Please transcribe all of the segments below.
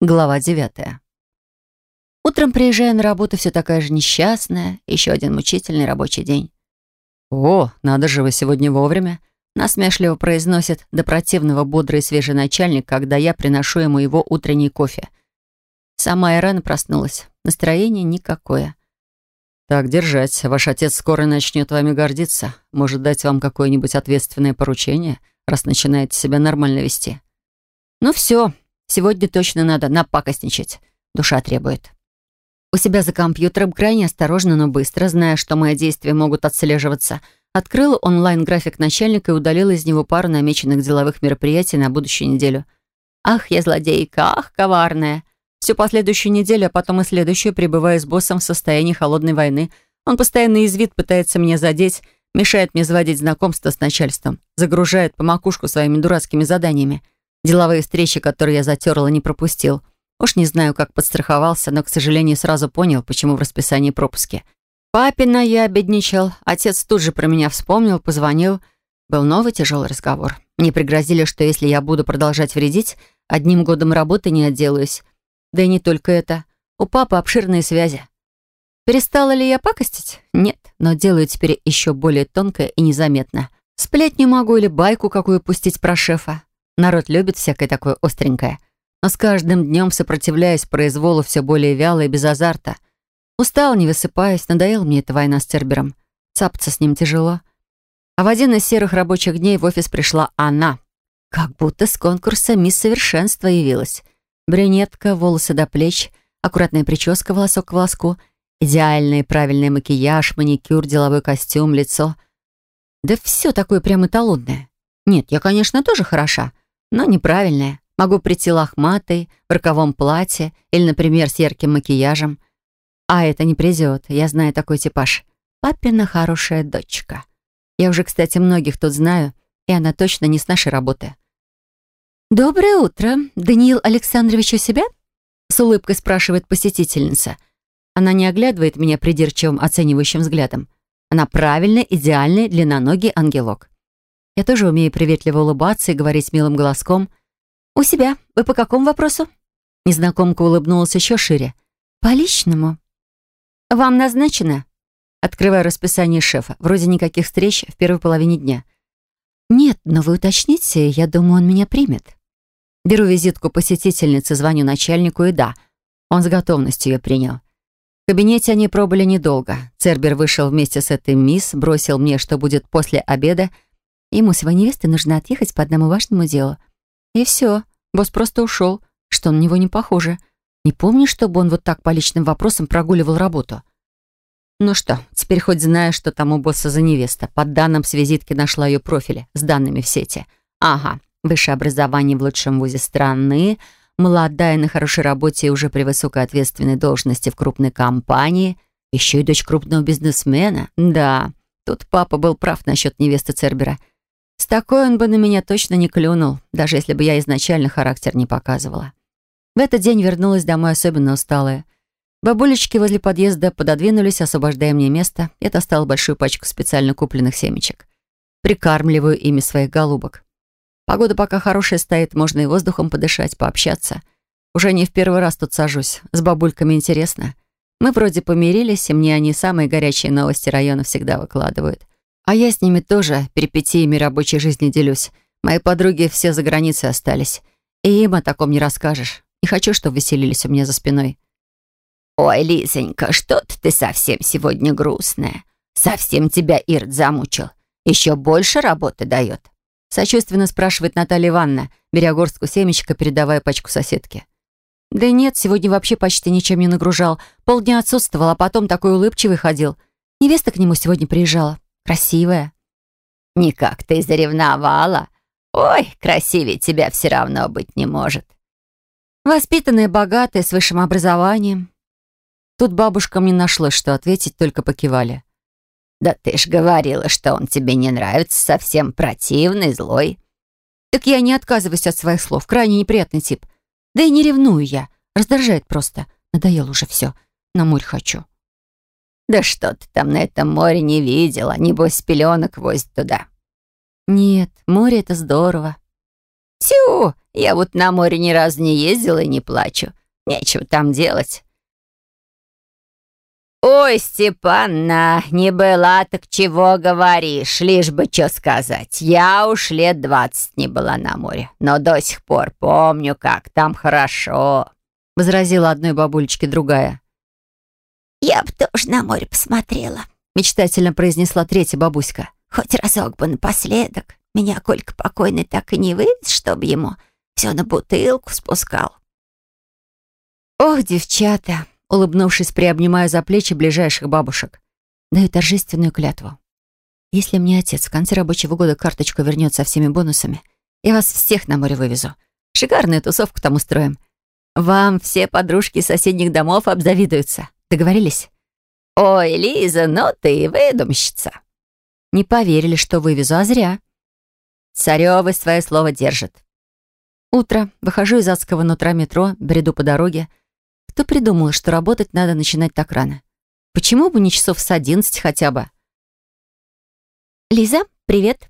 Глава девятая. Утром приезжаю на работу, все такая же несчастная. Еще один мучительный рабочий день. «О, надо же, вы сегодня вовремя!» Насмешливо произносит до противного бодрый свежий начальник, когда я приношу ему его утренний кофе. Сама я рано проснулась. Настроение никакое. «Так держать. Ваш отец скоро начнет вами гордиться. Может дать вам какое-нибудь ответственное поручение, раз начинаете себя нормально вести». «Ну все, Сегодня точно надо напакостничать. Душа требует. У себя за компьютером крайне осторожно, но быстро, зная, что мои действия могут отслеживаться, открыла онлайн-график начальника и удалила из него пару намеченных деловых мероприятий на будущую неделю. Ах, я злодейка, ах, коварная. Всю последующую неделю, а потом и следующую, пребываю с боссом в состоянии холодной войны. Он постоянно из вид пытается меня задеть, мешает мне заводить знакомство с начальством, загружает по макушку своими дурацкими заданиями. Деловые встречи, которые я затерла, не пропустил. Уж не знаю, как подстраховался, но, к сожалению, сразу понял, почему в расписании пропуски. Папина я обедничал. Отец тут же про меня вспомнил, позвонил. Был новый тяжелый разговор. Мне пригрозили, что если я буду продолжать вредить, одним годом работы не отделаюсь. Да и не только это. У папы обширные связи. Перестала ли я пакостить? Нет, но делаю теперь еще более тонко и незаметно. Сплетню могу или байку какую пустить про шефа. Народ любит всякое такое остренькое. Но с каждым днем сопротивляюсь произволу все более вяло и без азарта. Устал, не высыпаясь, надоела мне эта война с Цербером. Цапаться с ним тяжело. А в один из серых рабочих дней в офис пришла она. Как будто с конкурса «Мисс Совершенство» явилась. Брюнетка, волосы до плеч, аккуратная прическа волосок к волоску, идеальный правильный макияж, маникюр, деловой костюм, лицо. Да все такое прям эталонное. Нет, я, конечно, тоже хороша, но неправильная. Могу прийти лохматой, в роковом платье или, например, с ярким макияжем. А это не придет, я знаю такой типаж. Папина хорошая дочка. Я уже, кстати, многих тут знаю, и она точно не с нашей работы. «Доброе утро. Даниил Александрович у себя?» С улыбкой спрашивает посетительница. Она не оглядывает меня придирчивым оценивающим взглядом. Она правильный, идеальный, длинноногий ангелок. Я тоже умею приветливо улыбаться и говорить милым голоском. «У себя. Вы по какому вопросу?» Незнакомка улыбнулась еще шире. «По личному». «Вам назначено?» Открываю расписание шефа. Вроде никаких встреч в первой половине дня. «Нет, но вы уточните, я думаю, он меня примет». Беру визитку посетительницы, звоню начальнику, и да, он с готовностью ее принял. В кабинете они пробыли недолго. Цербер вышел вместе с этой мисс, бросил мне, что будет после обеда, Ему с его невестой нужно отъехать по одному важному делу. И все, босс просто ушел, что на него не похоже. Не помню, чтобы он вот так по личным вопросам прогуливал работу. Ну что, теперь хоть знаю, что там у босса за невеста. По данным с визитки нашла ее профили с данными в сети. Ага, высшее образование в лучшем вузе страны, молодая на хорошей работе и уже при высокой ответственной должности в крупной компании, еще и дочь крупного бизнесмена. Да, тут папа был прав насчет невесты Цербера — с такой он бы на меня точно не клюнул, даже если бы я изначально характер не показывала. В этот день вернулась домой особенно усталая. Бабулечки возле подъезда пододвинулись, освобождая мне место. Я достала большую пачку специально купленных семечек. Прикармливаю ими своих голубок. Погода пока хорошая стоит, можно и воздухом подышать, пообщаться. Уже не в первый раз тут сажусь. С бабульками интересно. Мы вроде помирились, и мне они самые горячие новости района всегда выкладывают. А я с ними тоже перипетиями рабочей жизни делюсь. Мои подруги все за границей остались. И им о таком не расскажешь. Не хочу, чтобы веселились у меня за спиной. «Ой, Лизонька, что-то ты совсем сегодня грустная. Совсем тебя Ирд замучил. Еще больше работы дает?» Сочувственно спрашивает Наталья Ивановна, беря горстку семечка, передавая пачку соседке. «Да нет, сегодня вообще почти ничем не нагружал. Полдня отсутствовал, а потом такой улыбчивый ходил. Невеста к нему сегодня приезжала. Красивая. Никак ты заревновала. Ой, красивее тебя все равно быть не может. Воспитанная, богатая, с высшим образованием. Тут бабушкам не нашлось, что ответить, только покивали. «Да ты ж говорила, что он тебе не нравится, совсем противный, злой». «Так я не отказываюсь от своих слов, крайне неприятный тип. Да и не ревную я, раздражает просто. Надоело уже все, на море хочу». Да что ты там на этом море не видела, небось пеленок возит туда. Нет, море — это здорово. Тю, я вот на море ни разу не ездила и не плачу. Нечего там делать. «Ой, Степанна, не была, так чего говоришь, лишь бы что сказать. Я уж лет двадцать не была на море, но до сих пор помню, как там хорошо», — возразила одной бабулечке другая. «Я бы тоже на море посмотрела», — мечтательно произнесла третья бабуська. «Хоть разок бы напоследок. Меня Колька покойный так и не вывез, чтобы ему все на бутылку спускал». «Ох, девчата!» улыбнувшись, приобнимаю за плечи ближайших бабушек. Даю торжественную клятву. Если мне отец в конце рабочего года карточку вернет со всеми бонусами, я вас всех на море вывезу. Шикарную тусовку там устроим. Вам все подружки соседних домов обзавидуются. Договорились? Ой, Лиза, ну ты выдумщица. Не поверили, что вывезу, а зря. Царёвы свое слово держит. Утро. Выхожу из адского нутра метро, бреду по дороге, кто придумал, что работать надо начинать так рано? Почему бы не часов с одиннадцати хотя бы? «Лиза, привет!»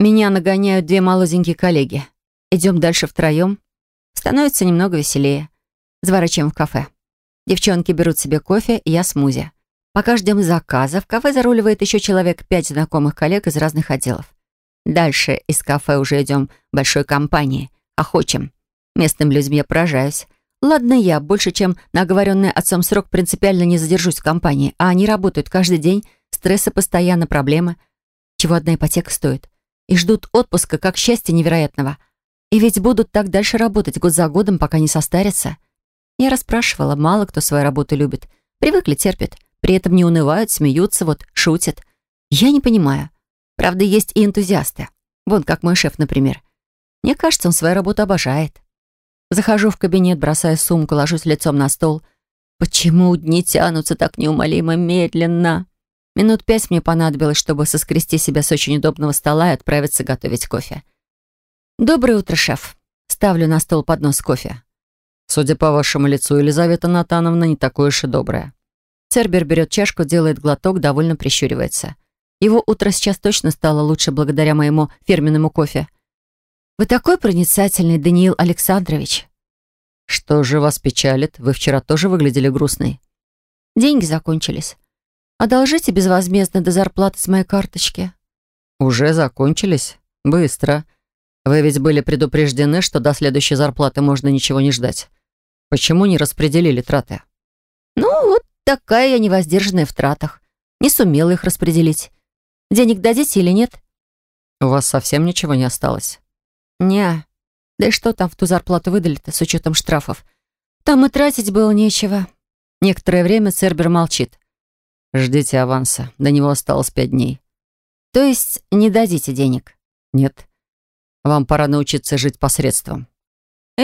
Меня нагоняют две молоденькие коллеги. Идем дальше втроем. Становится немного веселее. Заворачиваем в кафе. Девчонки берут себе кофе, и я смузи. Пока ждем заказа, в кафе заруливает еще человек пять знакомых коллег из разных отделов. Дальше из кафе уже идем большой компанией. Охочем. Местным людьми я поражаюсь. Ладно я, больше чем на оговоренный отцом срок принципиально не задержусь в компании, а они работают каждый день, стрессы постоянно, проблемы. Чего одна ипотека стоит. И ждут отпуска, как счастья невероятного. И ведь будут так дальше работать год за годом, пока не состарятся. Я расспрашивала, мало кто свою работу любит. Привыкли, терпят. При этом не унывают, смеются, вот, шутят. Я не понимаю. Правда, есть и энтузиасты. Вон как мой шеф, например. Мне кажется, он свою работу обожает. Захожу в кабинет, бросая сумку, ложусь лицом на стол. Почему дни тянутся так неумолимо медленно? Минут пять мне понадобилось, чтобы соскрести себя с очень удобного стола и отправиться готовить кофе. «Доброе утро, шеф». Ставлю на стол поднос кофе. «Судя по вашему лицу, Елизавета Натановна не такое уж и добрая». Цербер берет чашку, делает глоток, довольно прищуривается. Его утро сейчас точно стало лучше благодаря моему фирменному кофе. «Вы такой проницательный, Даниил Александрович!» «Что же вас печалит? Вы вчера тоже выглядели грустной». «Деньги закончились. Одолжите безвозмездно до зарплаты с моей карточки». «Уже закончились? Быстро. Вы ведь были предупреждены, что до следующей зарплаты можно ничего не ждать. Почему не распределили траты?» «Ну, вот такая я невоздержанная в тратах. Не сумела их распределить. Денег дадите или нет?» «У вас совсем ничего не осталось?» «Не. Да и что там в ту зарплату выдали-то с учетом штрафов? Там и тратить было нечего». Некоторое время Цербер молчит. «Ждите аванса. До него осталось пять дней». «То есть не дадите денег?» «Нет. Вам пора научиться жить посредством».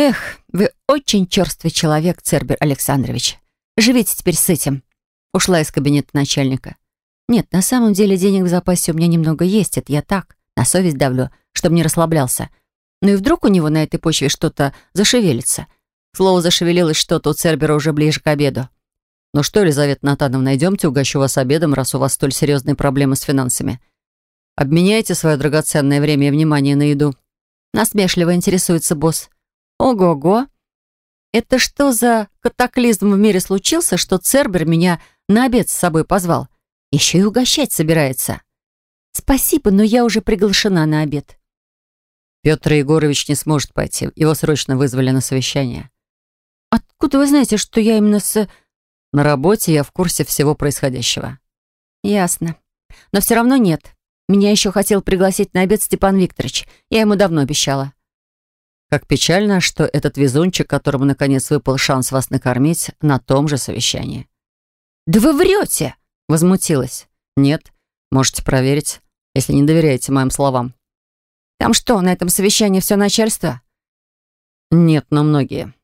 «Эх, вы очень черствый человек, Цербер Александрович. Живите теперь с этим». Ушла из кабинета начальника. «Нет, на самом деле денег в запасе у меня немного есть. Это я так, на совесть давлю, чтобы не расслаблялся. Ну и вдруг у него на этой почве что-то зашевелится. Слово зашевелилось что-то у Цербера уже ближе к обеду. «Ну что, Елизавета Натановна, идемте, угощу вас обедом, раз у вас столь серьезные проблемы с финансами. Обменяйте свое драгоценное время и внимание на еду». Насмешливо интересуется босс. «Ого-го! Это что за катаклизм в мире случился, что Цербер меня на обед с собой позвал? Еще и угощать собирается. Спасибо, но я уже приглашена на обед». Петр Егорович не сможет пойти. Его срочно вызвали на совещание. «Откуда вы знаете, что я именно с...» «На работе я в курсе всего происходящего». «Ясно. Но все равно нет. Меня еще хотел пригласить на обед Степан Викторович. Я ему давно обещала». «Как печально, что этот везунчик, которому наконец выпал шанс вас накормить, на том же совещании». «Да вы врете!» — возмутилась. «Нет, можете проверить, если не доверяете моим словам». Там что, на этом совещании все начальство? Нет, но многие.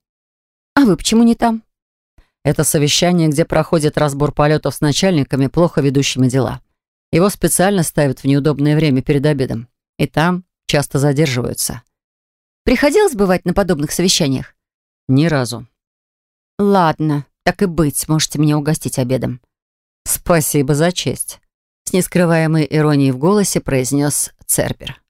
А вы почему не там? Это совещание, где проходит разбор полетов с начальниками, плохо ведущими дела. Его специально ставят в неудобное время перед обедом. И там часто задерживаются. Приходилось бывать на подобных совещаниях? Ни разу. Ладно, так и быть, можете меня угостить обедом. Спасибо за честь. С нескрываемой иронией в голосе произнес Цербер.